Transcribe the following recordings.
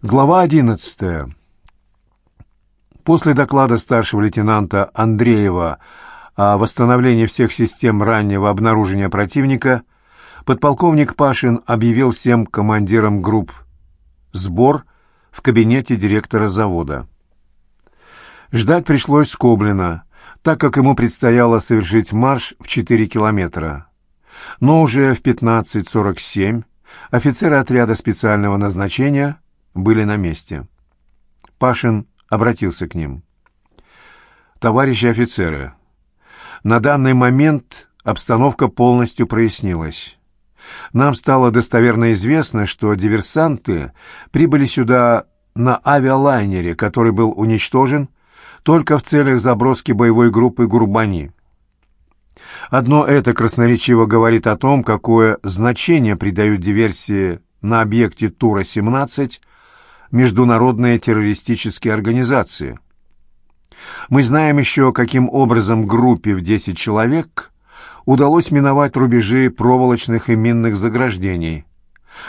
Глава 11. После доклада старшего лейтенанта Андреева о восстановлении всех систем раннего обнаружения противника, подполковник Пашин объявил всем командирам групп сбор в кабинете директора завода. Ждать пришлось Скоблина, так как ему предстояло совершить марш в 4 километра. Но уже в 15.47 офицеры отряда специального назначения – были на месте. Пашин обратился к ним. «Товарищи офицеры, на данный момент обстановка полностью прояснилась. Нам стало достоверно известно, что диверсанты прибыли сюда на авиалайнере, который был уничтожен только в целях заброски боевой группы «Гурбани». Одно это красноречиво говорит о том, какое значение придают диверсии на объекте Тура-17 международные террористические организации. Мы знаем еще, каким образом группе в 10 человек удалось миновать рубежи проволочных и минных заграждений,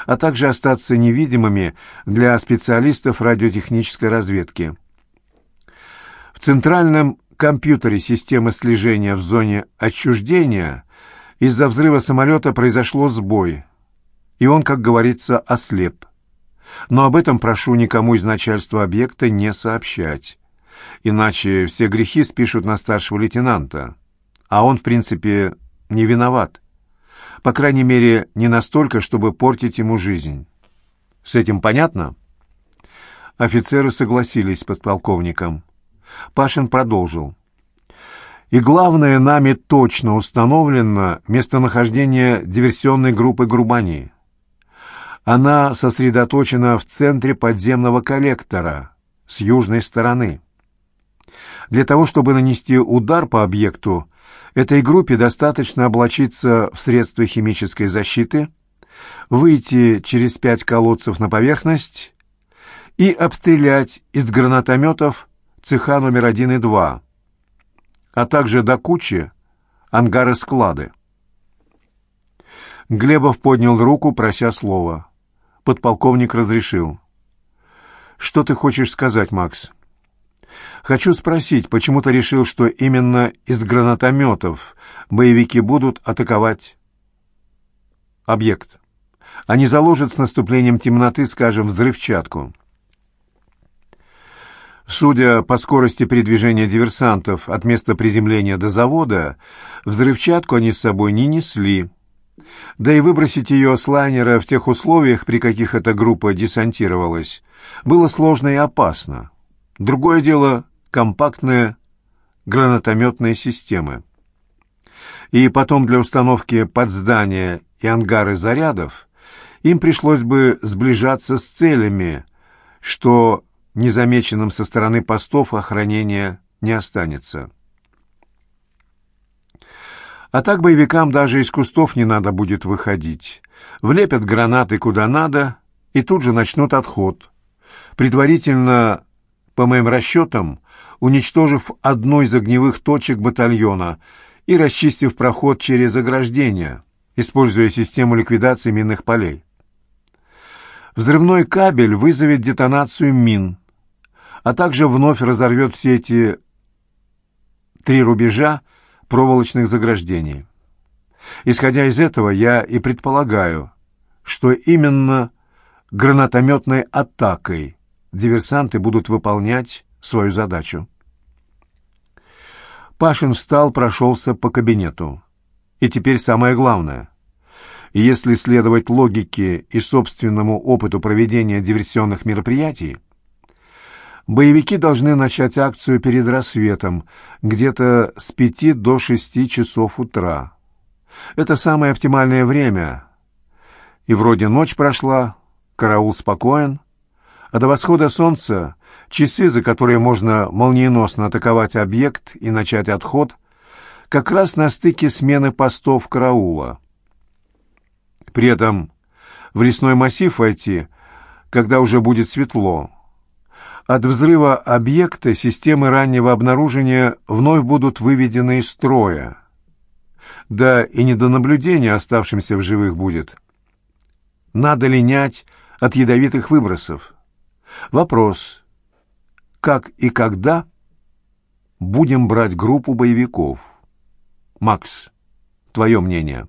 а также остаться невидимыми для специалистов радиотехнической разведки. В центральном компьютере системы слежения в зоне отчуждения из-за взрыва самолета произошло сбой, и он, как говорится, ослеп но об этом прошу никому из начальства объекта не сообщать. Иначе все грехи спишут на старшего лейтенанта. А он, в принципе, не виноват. По крайней мере, не настолько, чтобы портить ему жизнь. С этим понятно? Офицеры согласились с подполковником. Пашин продолжил. И главное, нами точно установлено местонахождение диверсионной группы Грубани. Она сосредоточена в центре подземного коллектора с южной стороны. Для того, чтобы нанести удар по объекту, этой группе достаточно облачиться в средства химической защиты, выйти через пять колодцев на поверхность и обстрелять из гранатометов цеха номер один и два, а также до кучи ангары-склады. Глебов поднял руку, прося слова подполковник разрешил. «Что ты хочешь сказать, Макс?» «Хочу спросить, почему ты решил, что именно из гранатометов боевики будут атаковать объект? Они заложат с наступлением темноты, скажем, взрывчатку». Судя по скорости передвижения диверсантов от места приземления до завода, взрывчатку они с собой не несли. Да и выбросить ее с лайнера в тех условиях, при каких эта группа десантировалась, было сложно и опасно. Другое дело — компактные гранатометные системы. И потом для установки под здания и ангары зарядов им пришлось бы сближаться с целями, что незамеченным со стороны постов охранения не останется. А так боевикам даже из кустов не надо будет выходить. Влепят гранаты куда надо и тут же начнут отход. Предварительно, по моим расчетам, уничтожив одну из огневых точек батальона и расчистив проход через ограждение, используя систему ликвидации минных полей. Взрывной кабель вызовет детонацию мин, а также вновь разорвет все эти три рубежа, проволочных заграждений. Исходя из этого, я и предполагаю, что именно гранатометной атакой диверсанты будут выполнять свою задачу. Пашин встал, прошелся по кабинету. И теперь самое главное. Если следовать логике и собственному опыту проведения диверсионных мероприятий, Боевики должны начать акцию перед рассветом, где-то с пяти до шести часов утра. Это самое оптимальное время. И вроде ночь прошла, караул спокоен, а до восхода солнца часы, за которые можно молниеносно атаковать объект и начать отход, как раз на стыке смены постов караула. При этом в лесной массив войти, когда уже будет светло, от взрыва объекта системы раннего обнаружения вновь будут выведены из строя. Да и не наблюдения оставшимся в живых будет. Надо линять от ядовитых выбросов. Вопрос. Как и когда будем брать группу боевиков? Макс, твое мнение.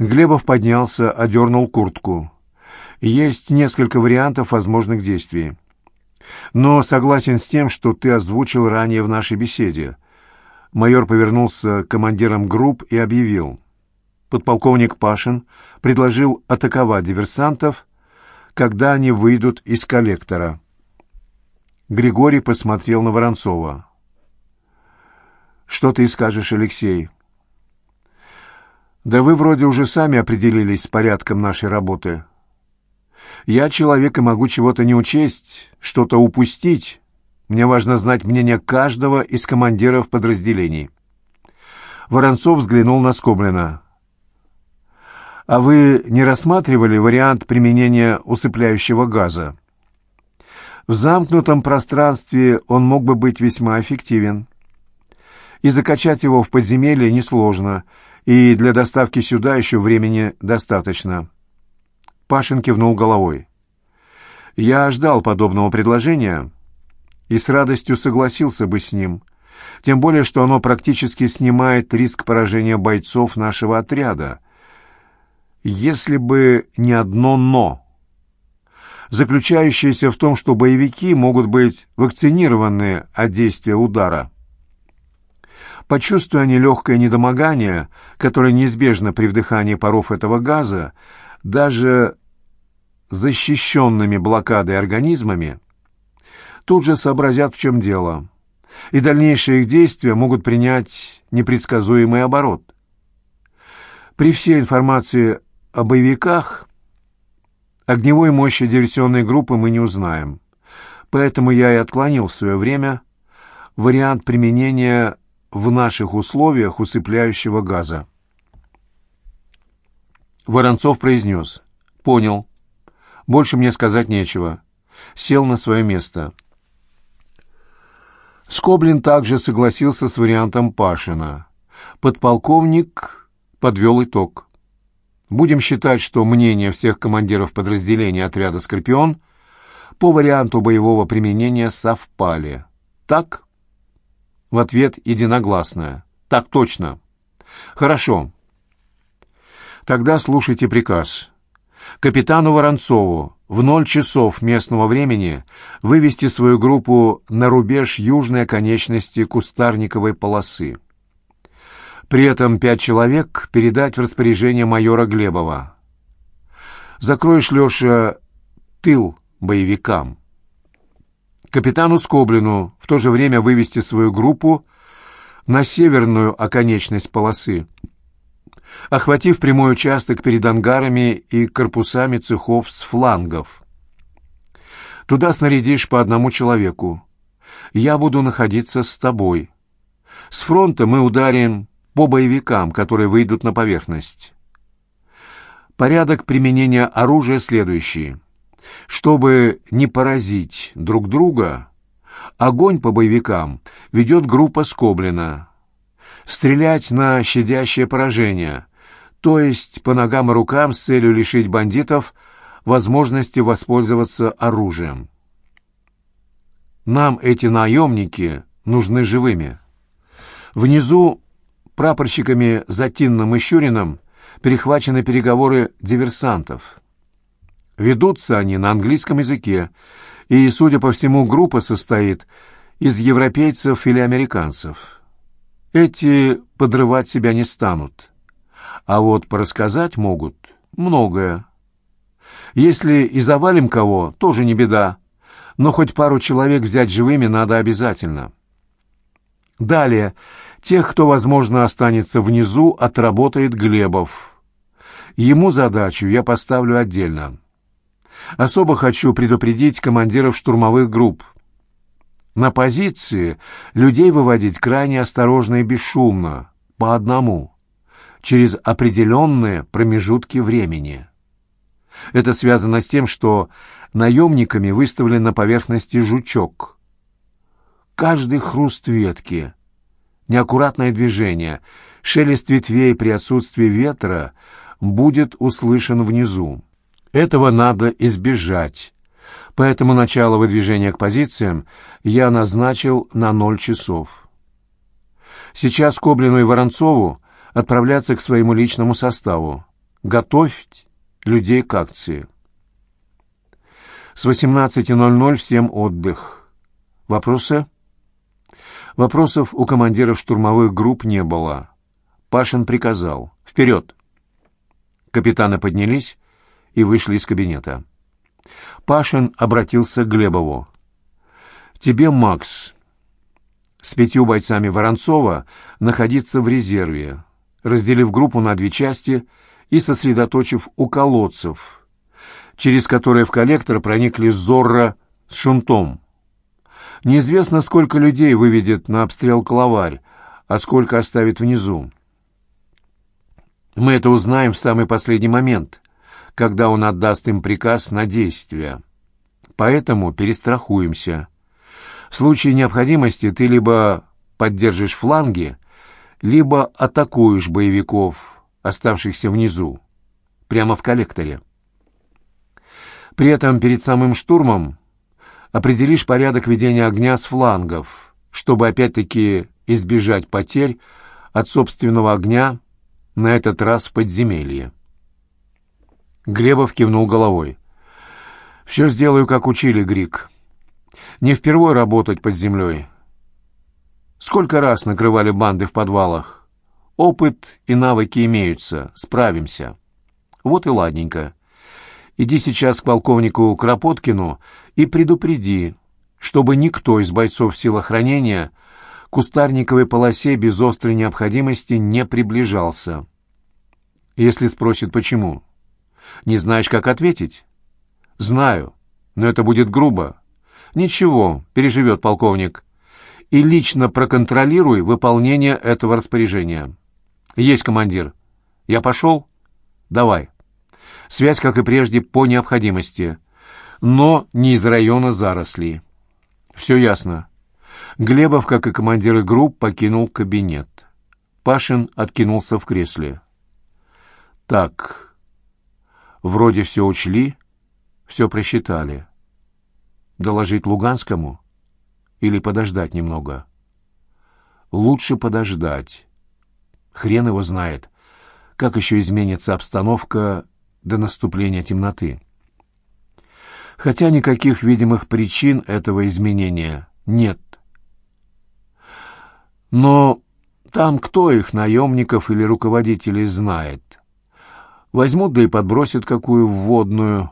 Глебов поднялся, одернул куртку. Есть несколько вариантов возможных действий. Но согласен с тем, что ты озвучил ранее в нашей беседе. Майор повернулся к командирам групп и объявил. Подполковник Пашин предложил атаковать диверсантов, когда они выйдут из коллектора. Григорий посмотрел на Воронцова. «Что ты скажешь, Алексей?» «Да вы вроде уже сами определились с порядком нашей работы. Я человек и могу чего-то не учесть, что-то упустить. Мне важно знать мнение каждого из командиров подразделений». Воронцов взглянул на Скоблина. «А вы не рассматривали вариант применения усыпляющего газа?» В замкнутом пространстве он мог бы быть весьма эффективен. И закачать его в подземелье несложно, и для доставки сюда еще времени достаточно. Пашин кивнул головой. Я ждал подобного предложения и с радостью согласился бы с ним, тем более что оно практически снимает риск поражения бойцов нашего отряда. Если бы не одно «но», заключающееся в том, что боевики могут быть вакцинированы от действия удара. Почувствуя они легкое недомогание, которое неизбежно при вдыхании паров этого газа, даже защищенными блокадой организмами, тут же сообразят, в чем дело, и дальнейшие их действия могут принять непредсказуемый оборот. При всей информации о боевиках огневой мощи диверсионной группы мы не узнаем, поэтому я и отклонил в свое время вариант применения в наших условиях усыпляющего газа. Воронцов произнес «Понял». Больше мне сказать нечего. Сел на свое место. Скоблин также согласился с вариантом Пашина. Подполковник подвел итог. Будем считать, что мнения всех командиров подразделений отряда «Скорпион» по варианту боевого применения совпали. Так? В ответ единогласное. Так точно. Хорошо. Тогда слушайте приказ капитану Воронцову в ноль часов местного времени вывести свою группу на рубеж южной оконечности кустарниковой полосы. При этом пять человек передать в распоряжение майора Глебова. Закроешь, Леша, тыл боевикам. Капитану Скоблину в то же время вывести свою группу на северную оконечность полосы охватив прямой участок перед ангарами и корпусами цехов с флангов. Туда снарядишь по одному человеку. Я буду находиться с тобой. С фронта мы ударим по боевикам, которые выйдут на поверхность. Порядок применения оружия следующий. Чтобы не поразить друг друга, огонь по боевикам ведет группа Скоблина стрелять на щадящее поражение, то есть по ногам и рукам с целью лишить бандитов возможности воспользоваться оружием. Нам эти наемники нужны живыми. Внизу прапорщиками Затинным и Щуриным перехвачены переговоры диверсантов. Ведутся они на английском языке, и, судя по всему, группа состоит из европейцев или американцев. Эти подрывать себя не станут. А вот порассказать могут многое. Если и завалим кого, тоже не беда. Но хоть пару человек взять живыми надо обязательно. Далее. Тех, кто, возможно, останется внизу, отработает Глебов. Ему задачу я поставлю отдельно. Особо хочу предупредить командиров штурмовых групп. На позиции людей выводить крайне осторожно и бесшумно, по одному, через определенные промежутки времени. Это связано с тем, что наемниками выставлен на поверхности жучок. Каждый хруст ветки, неаккуратное движение, шелест ветвей при отсутствии ветра будет услышан внизу. Этого надо избежать, Поэтому начало выдвижения к позициям я назначил на ноль часов. Сейчас Коблину и Воронцову отправляться к своему личному составу, готовить людей к акции. С 18.00 всем отдых. Вопросы? Вопросов у командиров штурмовых групп не было. Пашин приказал «Вперед!». Капитаны поднялись и вышли из кабинета. Пашин обратился к Глебову. «Тебе, Макс, с пятью бойцами Воронцова находиться в резерве, разделив группу на две части и сосредоточив у колодцев, через которые в коллектор проникли Зорро с Шунтом. Неизвестно, сколько людей выведет на обстрел Клаварь, а сколько оставит внизу. Мы это узнаем в самый последний момент, когда он отдаст им приказ на действие. Поэтому перестрахуемся. В случае необходимости ты либо поддержишь фланги, либо атакуешь боевиков, оставшихся внизу, прямо в коллекторе. При этом перед самым штурмом определишь порядок ведения огня с флангов, чтобы опять-таки избежать потерь от собственного огня на этот раз в подземелье. Глебов кивнул головой. «Все сделаю, как учили, Грик. Не впервой работать под землей. Сколько раз накрывали банды в подвалах? Опыт и навыки имеются, справимся. Вот и ладненько. Иди сейчас к полковнику Кропоткину и предупреди, чтобы никто из бойцов силохранения к кустарниковой полосе без острой необходимости не приближался. Если спросит, почему? Не знаешь, как ответить? Знаю, но это будет грубо. Ничего, переживет полковник. И лично проконтролируй выполнение этого распоряжения. Есть, командир. Я пошел? Давай. Связь, как и прежде, по необходимости, но не из района зарослей. Все ясно. Глебов, как и командиры групп, покинул кабинет. Пашин откинулся в кресле. Так, вроде все учли, все просчитали. Доложить Луганскому или подождать немного? Лучше подождать. Хрен его знает, как еще изменится обстановка до наступления темноты. Хотя никаких видимых причин этого изменения нет. Но там кто их, наемников или руководителей, знает? Возьмут да и подбросят какую вводную.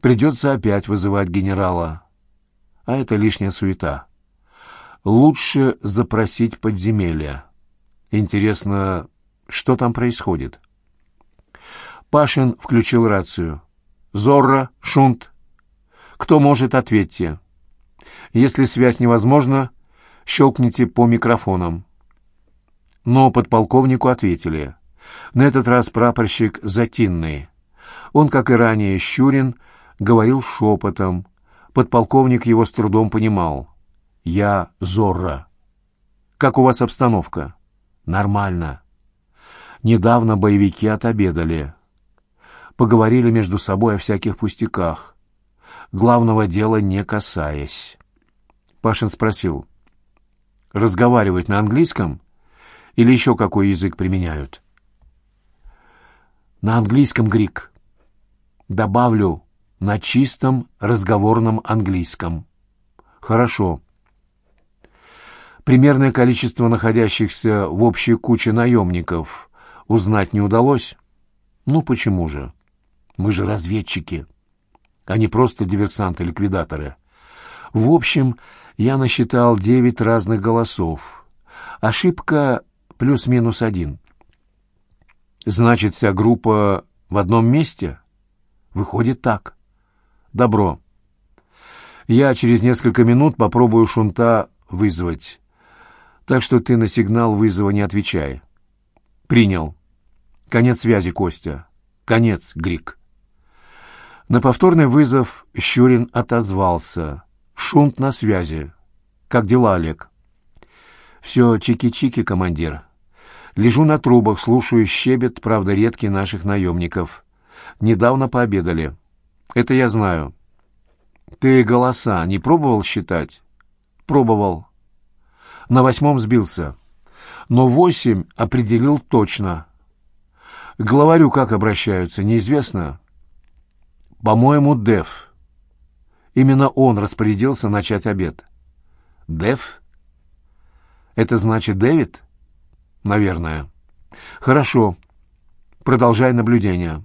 Придется опять вызывать генерала. А это лишняя суета. Лучше запросить подземелья. Интересно, что там происходит? Пашин включил рацию. «Зорро, Шунт. Кто может, ответьте. Если связь невозможна, щелкните по микрофонам». Но подполковнику ответили. На этот раз прапорщик Затинный. Он, как и ранее Щурин, говорил шепотом. Подполковник его с трудом понимал. «Я Зорро». «Как у вас обстановка?» «Нормально. Недавно боевики отобедали. Поговорили между собой о всяких пустяках, главного дела не касаясь». Пашин спросил. «Разговаривать на английском или еще какой язык применяют?» На английском грик. Добавлю на чистом разговорном английском. Хорошо. Примерное количество находящихся в общей куче наемников узнать не удалось? Ну почему же? Мы же разведчики, а не просто диверсанты-ликвидаторы. В общем, я насчитал девять разных голосов. Ошибка плюс-минус один. Значит, вся группа в одном месте? Выходит так. Добро. Я через несколько минут попробую шунта вызвать. Так что ты на сигнал вызова не отвечай. Принял. Конец связи, Костя. Конец, Грик. На повторный вызов Щурин отозвался. Шунт на связи. Как дела, Олег? Все чики-чики, командир. Лежу на трубах, слушаю щебет, правда, редкий наших наемников. Недавно пообедали. Это я знаю. Ты голоса не пробовал считать? Пробовал. На восьмом сбился. Но восемь определил точно. К главарю как обращаются, неизвестно. По-моему, Дев. Именно он распорядился начать обед. Дев? Это значит Дэвид? Наверное. Хорошо. Продолжай наблюдение.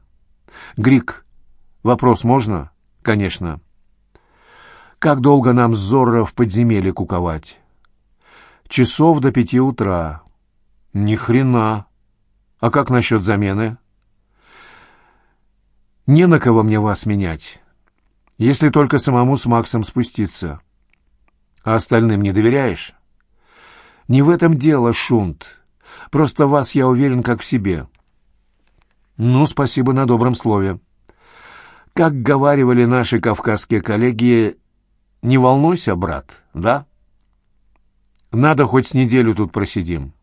Грик, вопрос можно? Конечно. Как долго нам Зорро в подземелье куковать? Часов до пяти утра. Ни хрена. А как насчет замены? Не на кого мне вас менять. Если только самому с Максом спуститься. А остальным не доверяешь? Не в этом дело, Шунт. Просто вас я уверен как в себе. Ну, спасибо на добром слове. Как говаривали наши кавказские коллеги, не волнуйся, брат, да? Надо хоть с неделю тут просидим.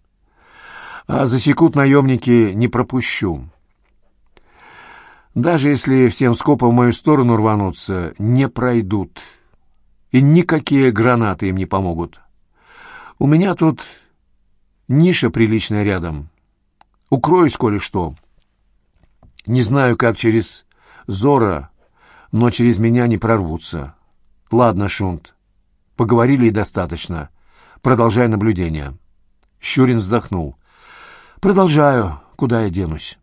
А засекут наемники, не пропущу. Даже если всем скопом в мою сторону рванутся, не пройдут. И никакие гранаты им не помогут. У меня тут ниша приличная рядом. Укроюсь, коли что. Не знаю, как через Зора, но через меня не прорвутся. Ладно, Шунт, поговорили и достаточно. Продолжай наблюдение. Щурин вздохнул. Продолжаю. Куда я денусь?